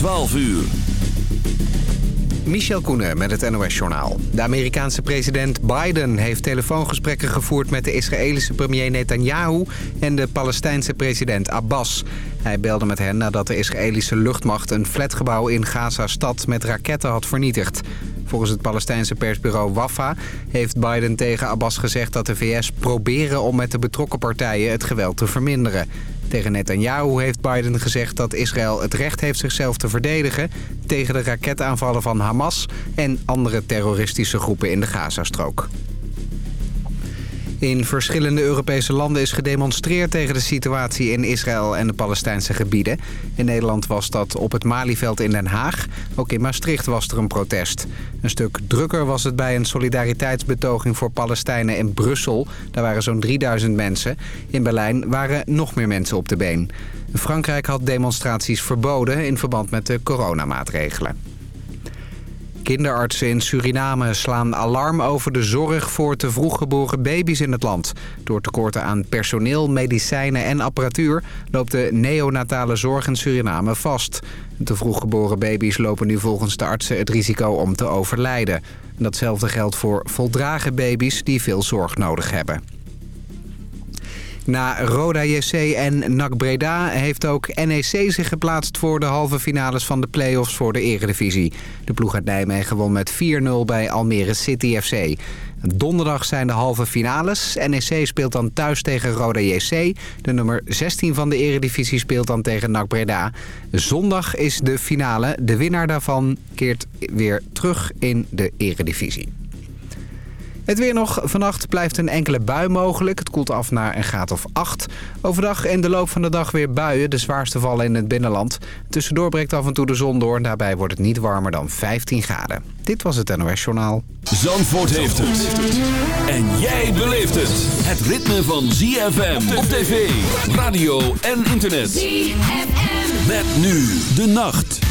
12 uur. Michel Koenen met het NOS-journaal. De Amerikaanse president Biden heeft telefoongesprekken gevoerd... met de Israëlische premier Netanyahu en de Palestijnse president Abbas. Hij belde met hen nadat de Israëlische luchtmacht... een flatgebouw in Gaza-stad met raketten had vernietigd. Volgens het Palestijnse persbureau Wafa heeft Biden tegen Abbas gezegd... dat de VS proberen om met de betrokken partijen het geweld te verminderen. Tegen Netanyahu heeft Biden gezegd dat Israël het recht heeft zichzelf te verdedigen... tegen de raketaanvallen van Hamas en andere terroristische groepen in de Gazastrook. In verschillende Europese landen is gedemonstreerd tegen de situatie in Israël en de Palestijnse gebieden. In Nederland was dat op het Malieveld in Den Haag. Ook in Maastricht was er een protest. Een stuk drukker was het bij een solidariteitsbetoging voor Palestijnen in Brussel. Daar waren zo'n 3000 mensen. In Berlijn waren nog meer mensen op de been. Frankrijk had demonstraties verboden in verband met de coronamaatregelen. Kinderartsen in Suriname slaan alarm over de zorg voor te vroeg geboren baby's in het land. Door tekorten aan personeel, medicijnen en apparatuur loopt de neonatale zorg in Suriname vast. Te vroeg geboren baby's lopen nu volgens de artsen het risico om te overlijden. Datzelfde geldt voor voldragen baby's die veel zorg nodig hebben. Na Roda JC en NAC Breda heeft ook NEC zich geplaatst voor de halve finales van de play-offs voor de eredivisie. De ploeg uit Nijmegen won met 4-0 bij Almere City FC. Donderdag zijn de halve finales. NEC speelt dan thuis tegen Roda JC. De nummer 16 van de eredivisie speelt dan tegen NAC Breda. Zondag is de finale. De winnaar daarvan keert weer terug in de eredivisie. Het weer nog. Vannacht blijft een enkele bui mogelijk. Het koelt af naar een graad of 8. Overdag en de loop van de dag weer buien. De zwaarste vallen in het binnenland. Tussendoor breekt af en toe de zon door. Daarbij wordt het niet warmer dan 15 graden. Dit was het NOS Journaal. Zandvoort heeft het. En jij beleeft het. Het ritme van ZFM op tv, radio en internet. ZFM. Met nu de nacht.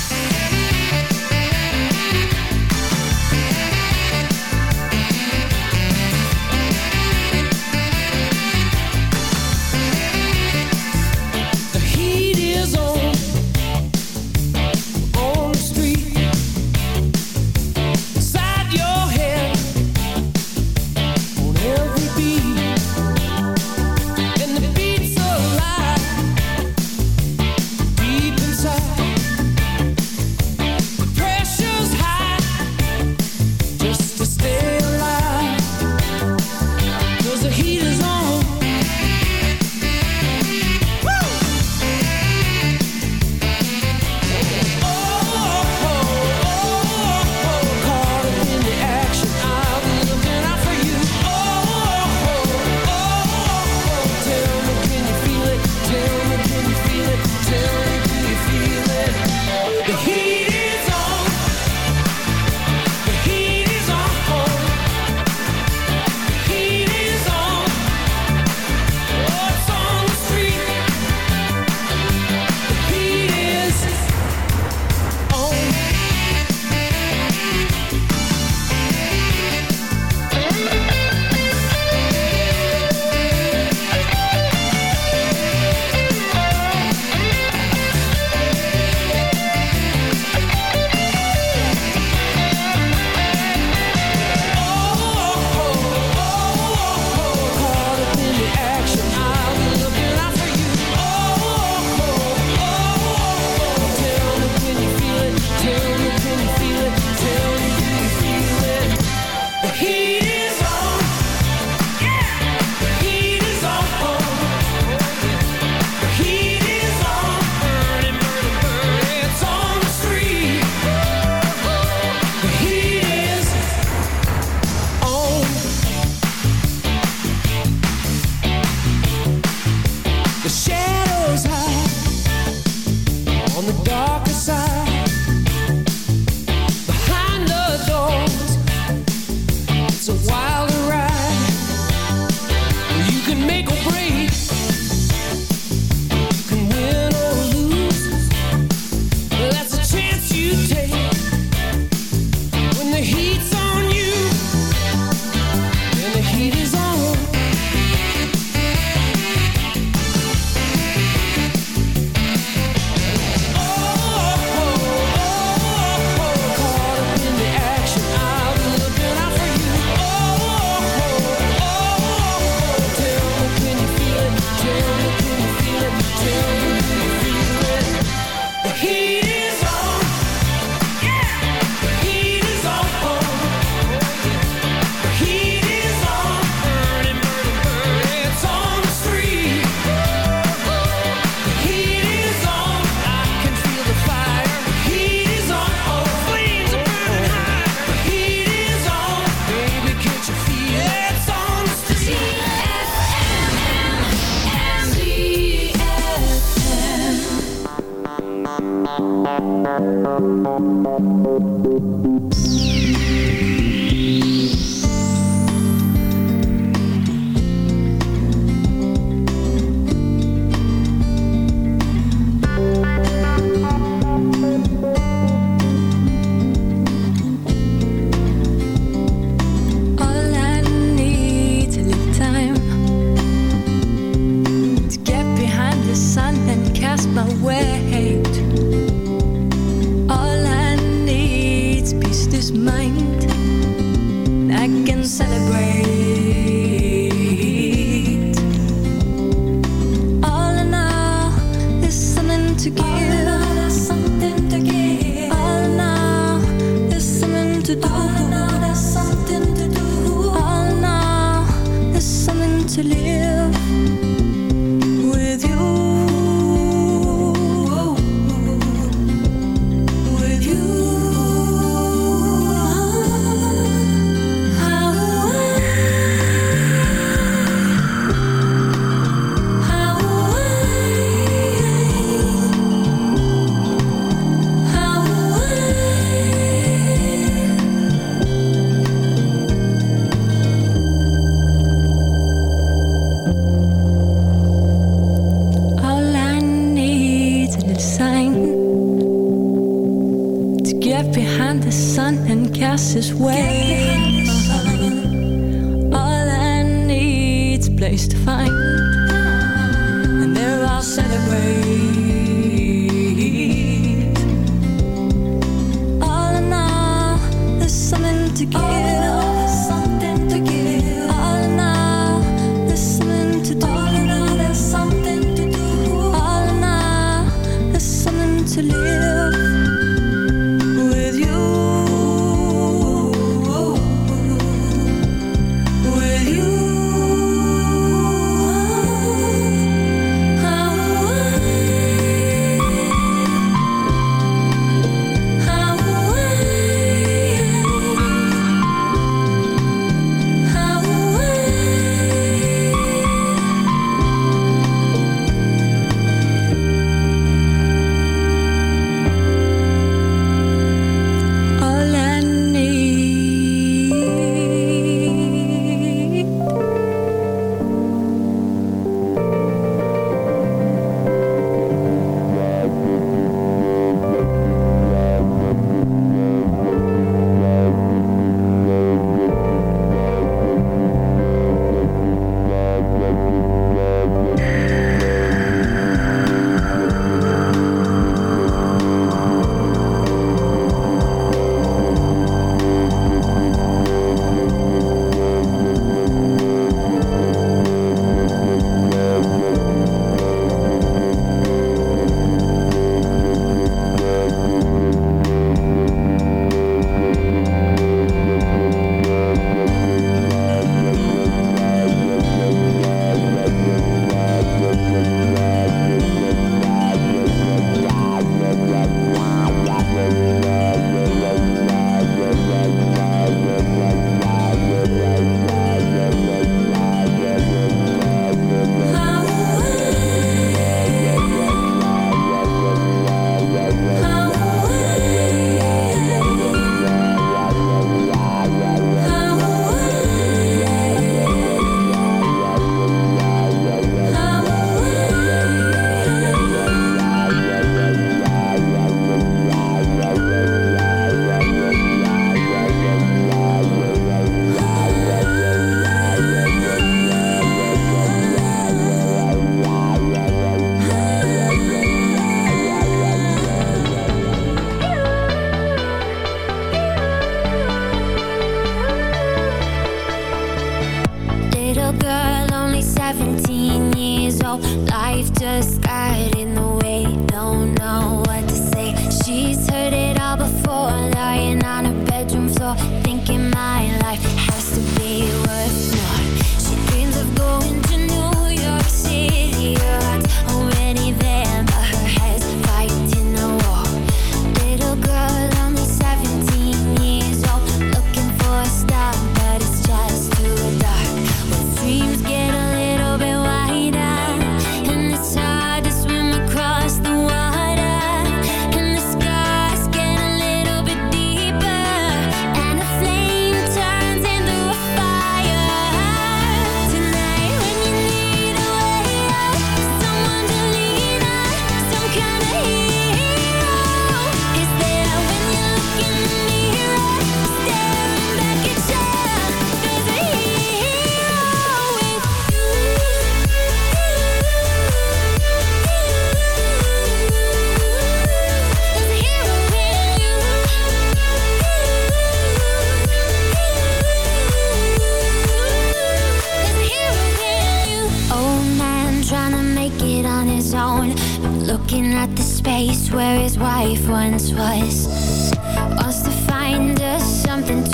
Thank you. to give.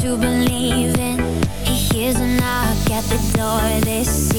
to believe in. Here's a knock at the door. This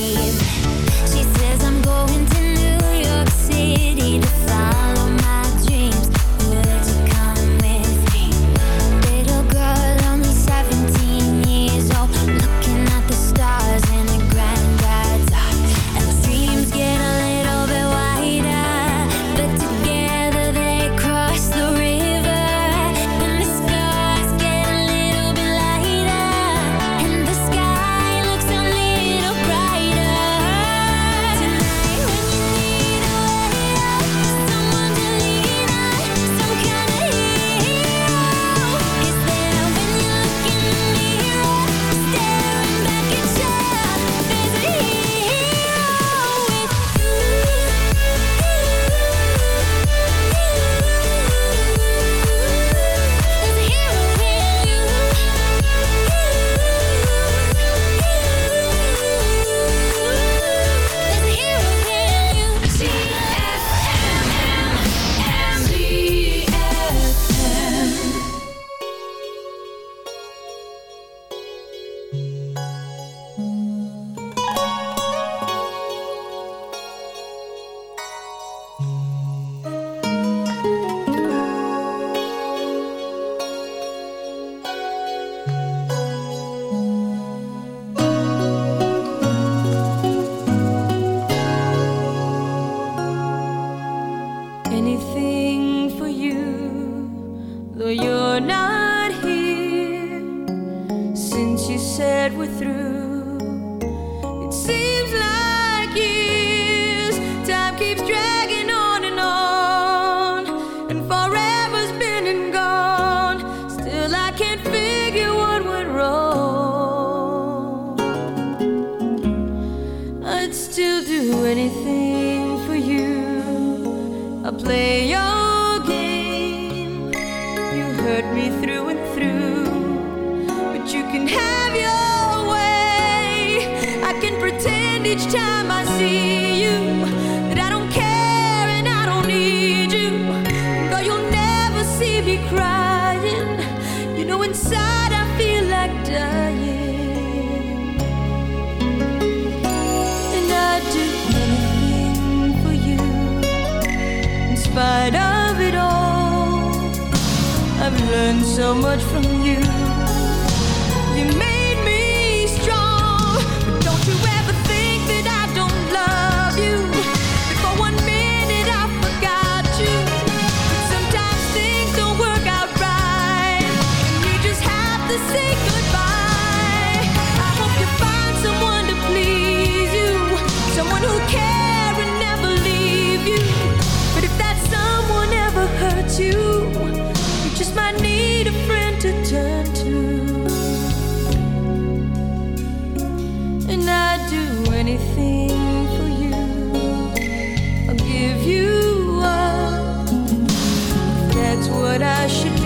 should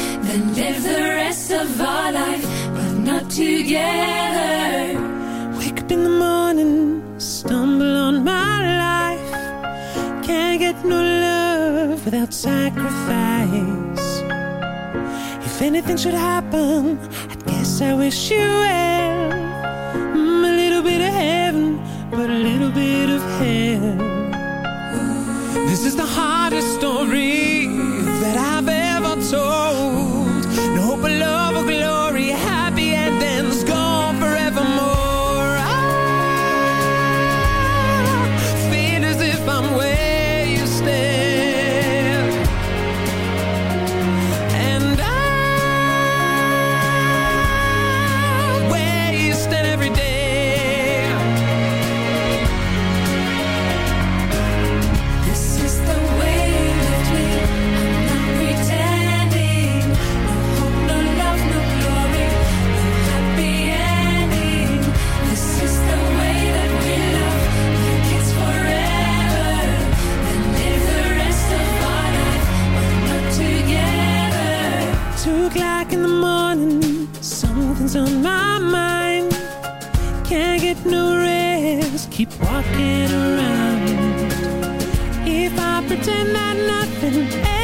Then live the rest of our life, but not together. Wake up in the morning, stumble on my life. Can't get no love without sacrifice. If anything should happen, I guess I wish you well. Mm, a little bit of heaven, but a little bit of hell. This is the hardest keep walking around. If I pretend that nothing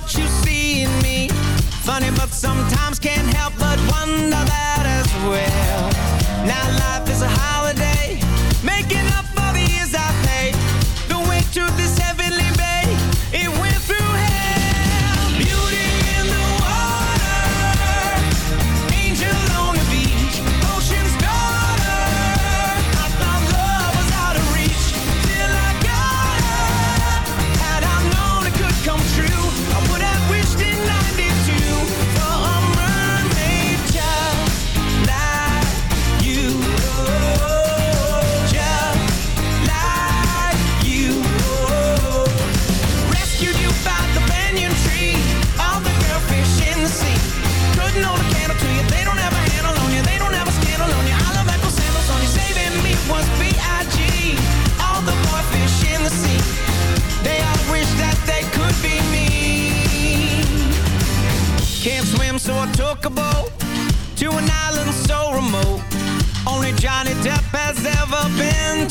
what you see in me. Funny but sometimes can't help but wonder that as well. Now life is a holiday Making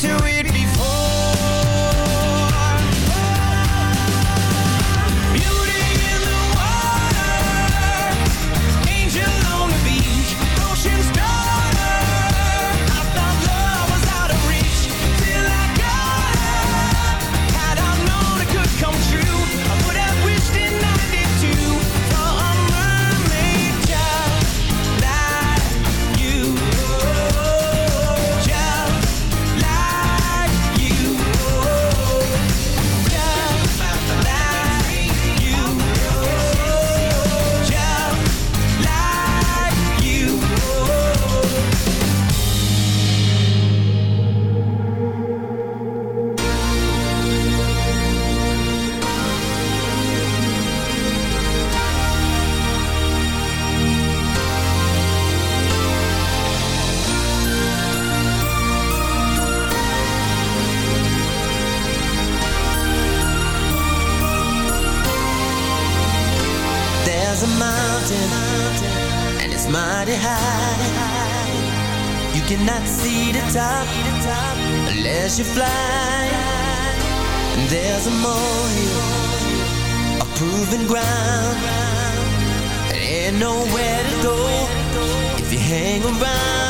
to you fly. And there's a molehill A proven ground. Ain't nowhere to go If you hang around.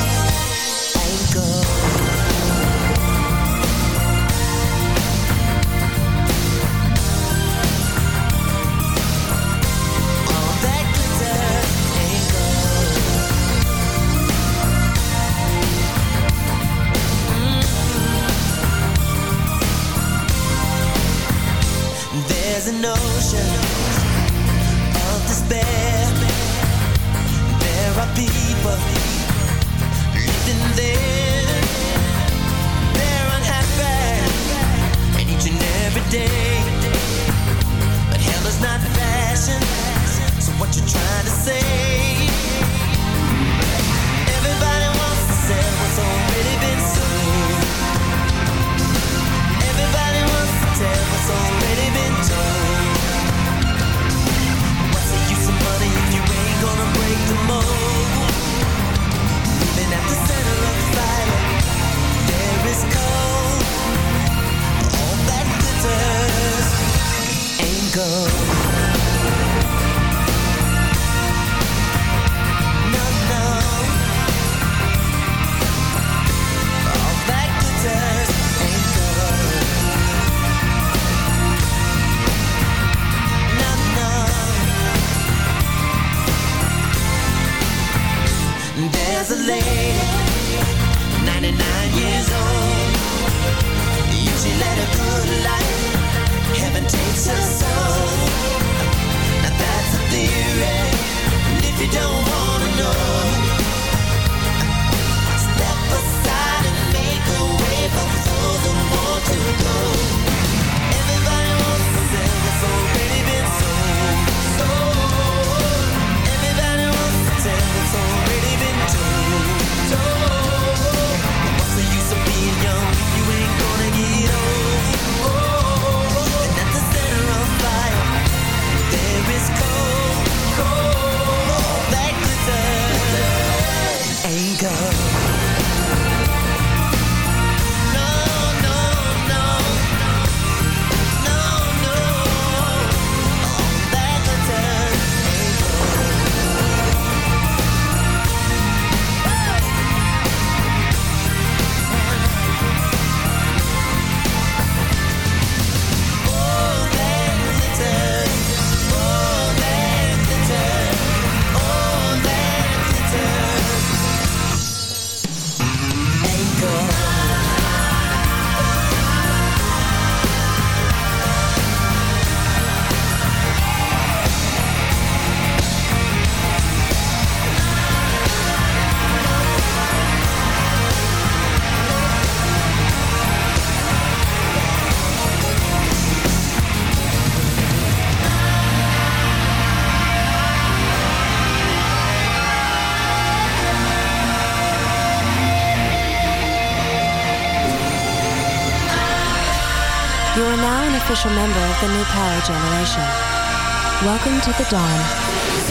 the new power generation. Welcome to the dawn.